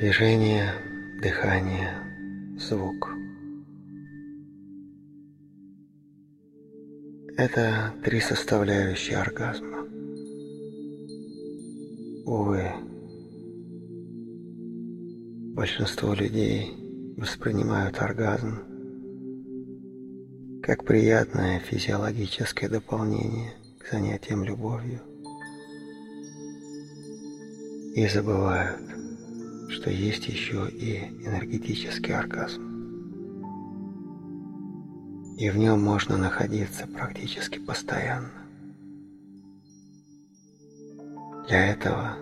Движение, дыхание, звук. Это три составляющие оргазма. Увы, большинство людей воспринимают оргазм как приятное физиологическое дополнение к занятиям любовью и забывают, что есть еще и энергетический оргазм. И в нем можно находиться практически постоянно. Для этого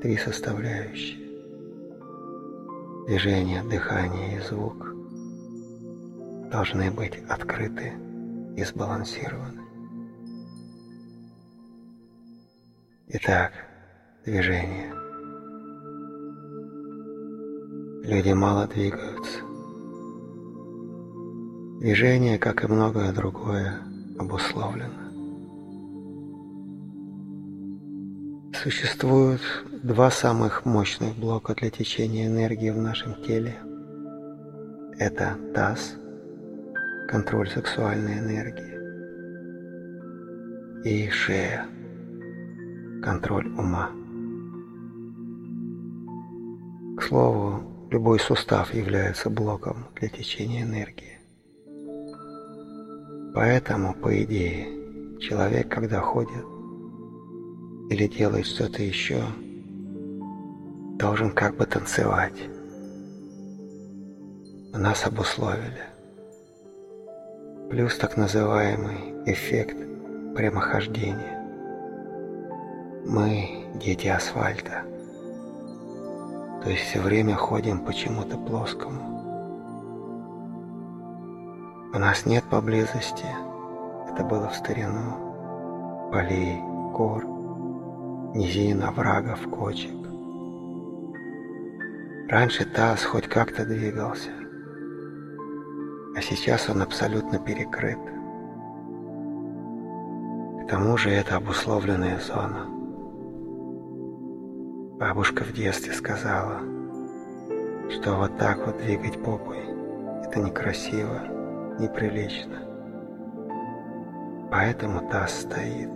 три составляющие – движение, дыхание и звук – должны быть открыты и сбалансированы. Итак, движение – Люди мало двигаются. Движение, как и многое другое, обусловлено. Существуют два самых мощных блока для течения энергии в нашем теле. Это таз, контроль сексуальной энергии, и шея, контроль ума. К слову, Любой сустав является блоком для течения энергии. Поэтому, по идее, человек, когда ходит или делает что-то еще, должен как бы танцевать. Нас обусловили. Плюс так называемый эффект прямохождения. Мы – дети асфальта то есть все время ходим почему-то плоскому. У нас нет поблизости, это было в старину, полей, гор, низин, оврагов, кочек. Раньше таз хоть как-то двигался, а сейчас он абсолютно перекрыт. К тому же это обусловленная зона. Бабушка в детстве сказала, что вот так вот двигать попой – это некрасиво, неприлично. Поэтому таз стоит.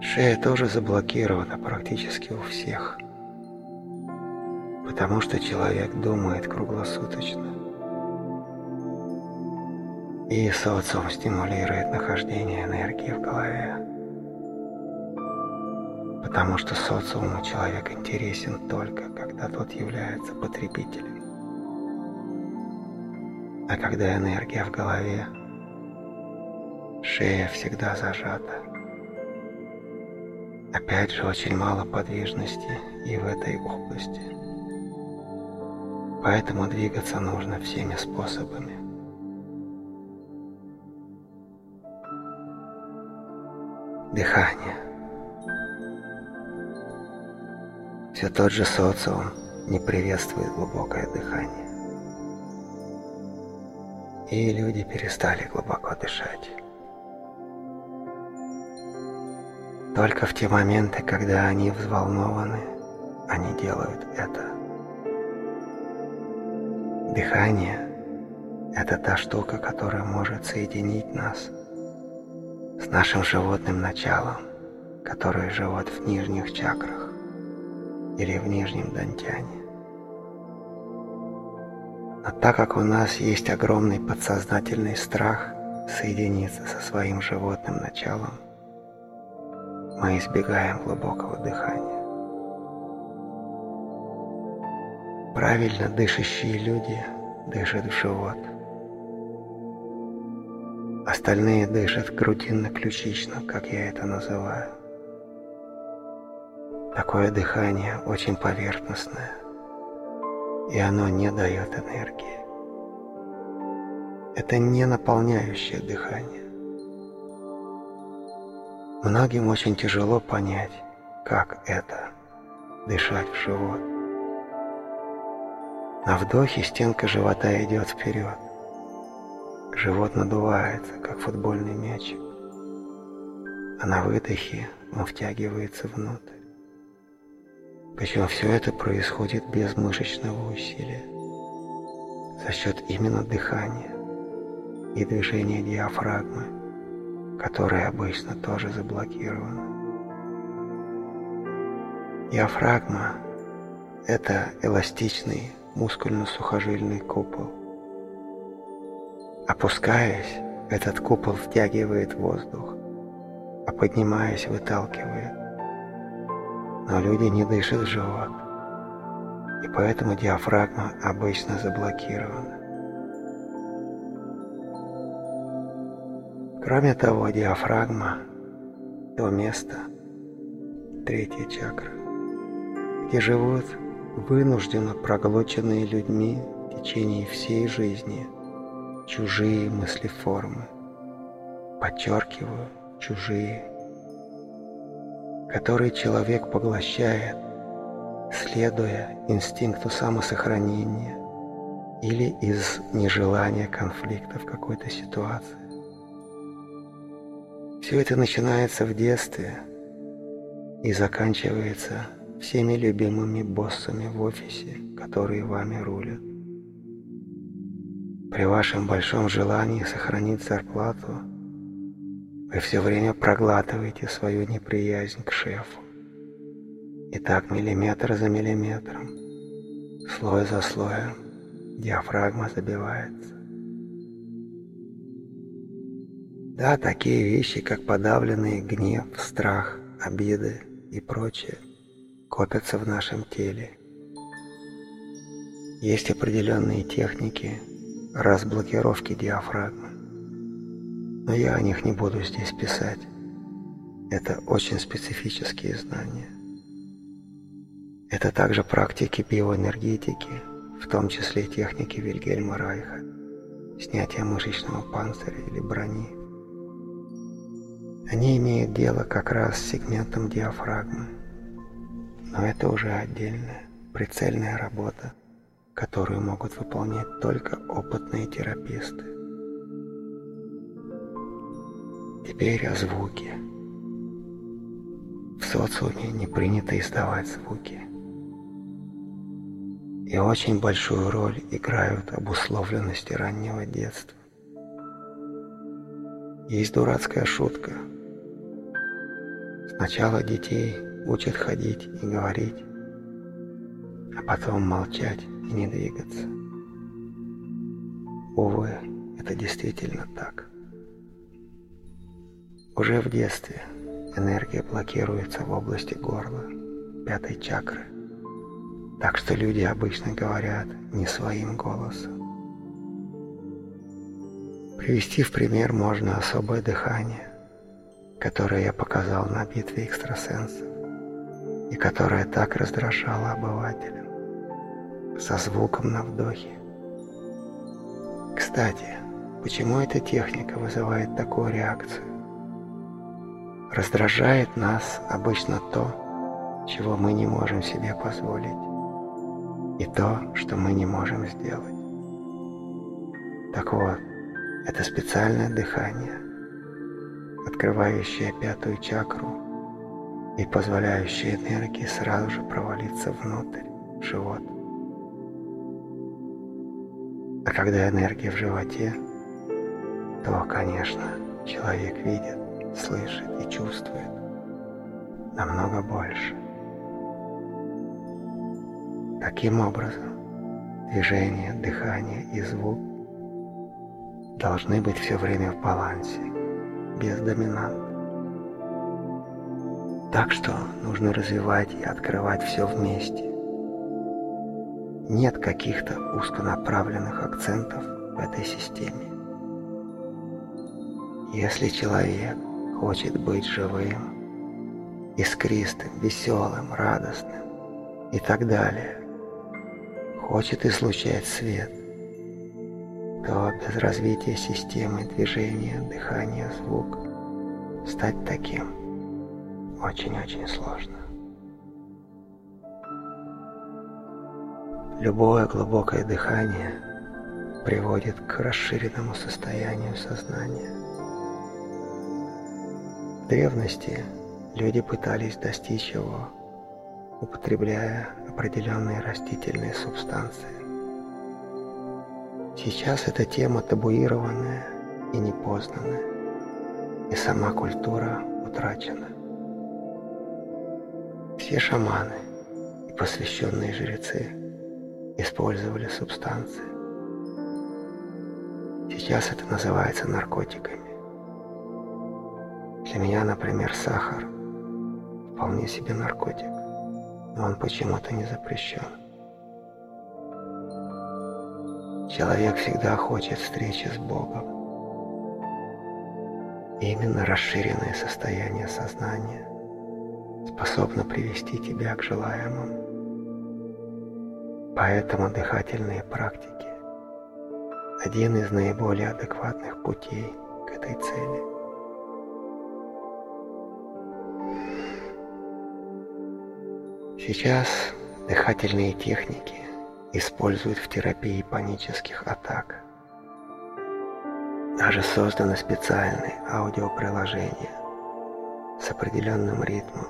Шея тоже заблокирована практически у всех, потому что человек думает круглосуточно. И социум стимулирует нахождение энергии в голове потому что социуму человек интересен только, когда тот является потребителем. А когда энергия в голове, шея всегда зажата. Опять же, очень мало подвижности и в этой области. Поэтому двигаться нужно всеми способами. Дыхание. Все тот же социум не приветствует глубокое дыхание. И люди перестали глубоко дышать. Только в те моменты, когда они взволнованы, они делают это. Дыхание – это та штука, которая может соединить нас с нашим животным началом, которое живет в нижних чакрах или в Нижнем Дантяне. Но так как у нас есть огромный подсознательный страх соединиться со своим животным началом, мы избегаем глубокого дыхания. Правильно дышащие люди дышат в живот. Остальные дышат грудинно-ключично, как я это называю. Такое дыхание очень поверхностное, и оно не дает энергии. Это не наполняющее дыхание. Многим очень тяжело понять, как это – дышать в живот. На вдохе стенка живота идет вперед. Живот надувается, как футбольный мячик. А на выдохе он втягивается внутрь. Причем все это происходит без мышечного усилия, за счет именно дыхания и движения диафрагмы, которые обычно тоже заблокированы. Диафрагма – это эластичный мускульно-сухожильный купол. Опускаясь, этот купол втягивает воздух, а поднимаясь, выталкивает. Но люди не дышат в живот, и поэтому диафрагма обычно заблокирована. Кроме того, диафрагма – то место, третья чакра, где живут вынужденно проглоченные людьми в течение всей жизни чужие мыслеформы. Подчеркиваю, чужие, которые человек поглощает, следуя инстинкту самосохранения или из нежелания конфликта в какой-то ситуации. Все это начинается в детстве и заканчивается всеми любимыми боссами в офисе, которые вами рулят. При вашем большом желании сохранить зарплату, вы все время проглатываете свою неприязнь к шефу. И так миллиметр за миллиметром, слой за слоем, диафрагма забивается. Да, такие вещи, как подавленный гнев, страх, обиды и прочее – копятся в нашем теле. Есть определенные техники разблокировки диафрагмы, но я о них не буду здесь писать. Это очень специфические знания. Это также практики биоэнергетики, в том числе техники Вильгельма Райха, снятия мышечного панциря или брони. Они имеют дело как раз с сегментом диафрагмы, но это уже отдельная, прицельная работа, которую могут выполнять только опытные тераписты. Теперь о звуке. В социуме не принято издавать звуки. И очень большую роль играют обусловленности раннего детства. Есть дурацкая шутка. Сначала детей учат ходить и говорить, а потом молчать и не двигаться. Увы, это действительно так. Уже в детстве энергия блокируется в области горла, пятой чакры, так что люди обычно говорят не своим голосом. Привести в пример можно особое дыхание, которое я показал на битве экстрасенсов и которая так раздражала обывателя, со звуком на вдохе. Кстати, почему эта техника вызывает такую реакцию? Раздражает нас обычно то, чего мы не можем себе позволить, и то, что мы не можем сделать. Так вот, это специальное дыхание, открывающее пятую чакру и позволяющие энергии сразу же провалиться внутрь, в живот. А когда энергия в животе, то, конечно, человек видит, слышит и чувствует намного больше. Таким образом, движение, дыхание и звук должны быть все время в балансе, без доминанта. Так что нужно развивать и открывать все вместе. Нет каких-то узконаправленных акцентов в этой системе. Если человек хочет быть живым, искристым, веселым, радостным и так далее, хочет излучать свет, то без развития системы движения, дыхания, звук стать таким – очень-очень сложно. Любое глубокое дыхание приводит к расширенному состоянию сознания. Древности люди пытались достичь его, употребляя определенные растительные субстанции. Сейчас эта тема табуированная и непознанная, и сама культура утрачена. Все шаманы и посвященные жрецы использовали субстанции. Сейчас это называется наркотиками. Для меня, например, сахар вполне себе наркотик, но он почему-то не запрещен. Человек всегда хочет встречи с Богом. И именно расширенное состояние сознания способно привести тебя к желаемому. Поэтому дыхательные практики – один из наиболее адекватных путей к этой цели. Сейчас дыхательные техники используют в терапии панических атак. Даже созданы специальные аудиоприложения с определенным ритмом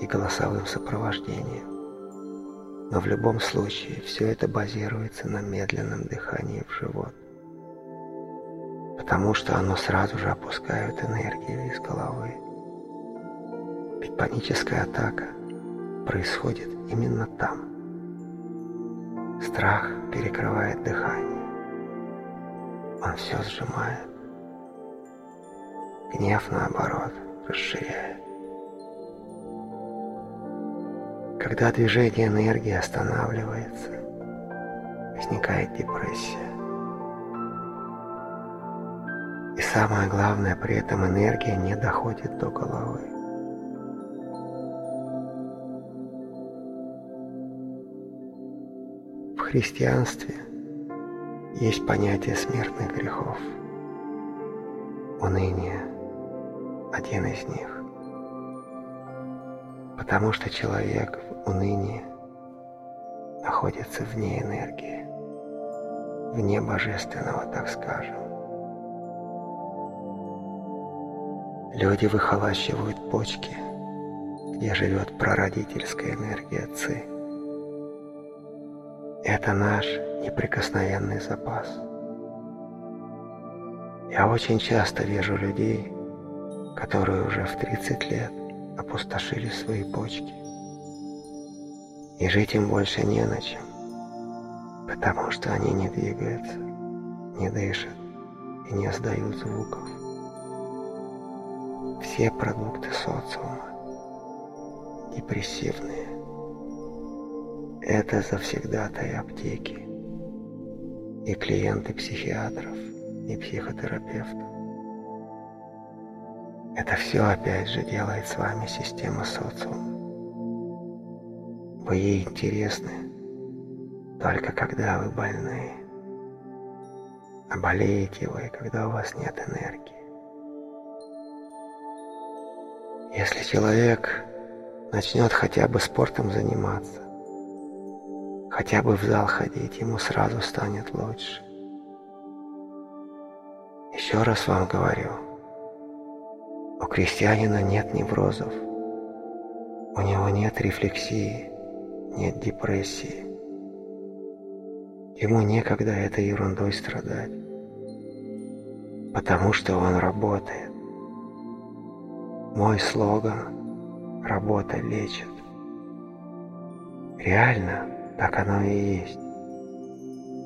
и голосовым сопровождением. Но в любом случае все это базируется на медленном дыхании в живот, потому что оно сразу же опускает энергию из головы. Ведь паническая атака происходит именно там. Страх перекрывает дыхание. Он все сжимает. Гнев, наоборот, расширяет. Когда движение энергии останавливается, возникает депрессия. И самое главное, при этом энергия не доходит до головы. Христианстве есть понятие смертных грехов. Уныние – один из них потому что человек в унынии находится вне энергии, вне божественного, так скажем. Люди выхолащивают почки, где живет прародительская энергия Ци. Это наш неприкосновенный запас. Я очень часто вижу людей, которые уже в 30 лет опустошили свои почки. И жить им больше не на чем, потому что они не двигаются, не дышат и не издают звуков. Все продукты социума депрессивные. Это завсегдатые аптеки и клиенты психиатров и психотерапевтов. Это все опять же делает с вами система социума. Вы ей интересны только когда вы больны. А болеете вы, когда у вас нет энергии. Если человек начнет хотя бы спортом заниматься, хотя бы в зал ходить, ему сразу станет лучше. Еще раз вам говорю – у крестьянина нет неврозов. У него нет рефлексии, нет депрессии. Ему некогда этой ерундой страдать, потому что он работает. Мой слоган «Работа лечит». Реально, так оно и есть.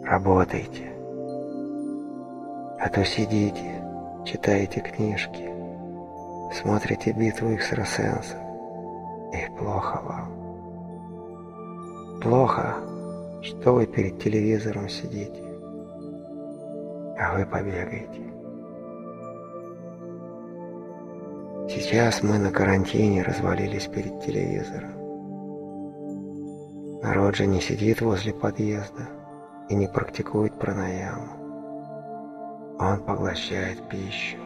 Работайте. А то сидите, читаете книжки, смотрите битву экстрасенсов, и плохо вам. Плохо, что вы перед телевизором сидите, а вы побегаете. Сейчас мы на карантине развалились перед телевизором. Народ же не сидит возле подъезда и не практикует пранаяму. Он поглощает пищу.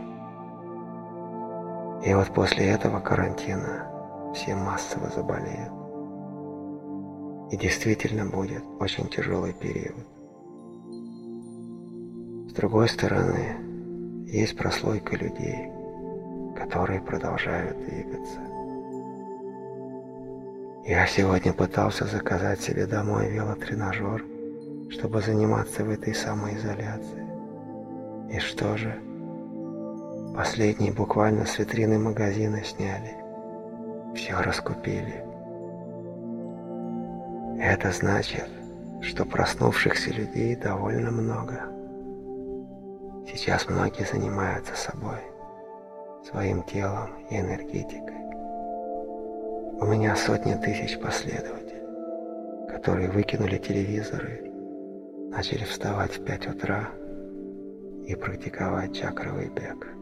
И вот после этого карантина все массово заболеют. И действительно будет очень тяжелый период. С другой стороны, есть прослойка людей, которые продолжают двигаться. Я сегодня пытался заказать себе домой велотренажер, чтобы заниматься в этой самоизоляции. И что же? Последние буквально с витрины магазина сняли. Все раскупили. Это значит, что проснувшихся людей довольно много. Сейчас многие занимаются собой, своим телом и энергетикой. У меня сотни тысяч последователей, которые выкинули телевизоры, начали вставать в 5 утра и практиковать чакровый бег.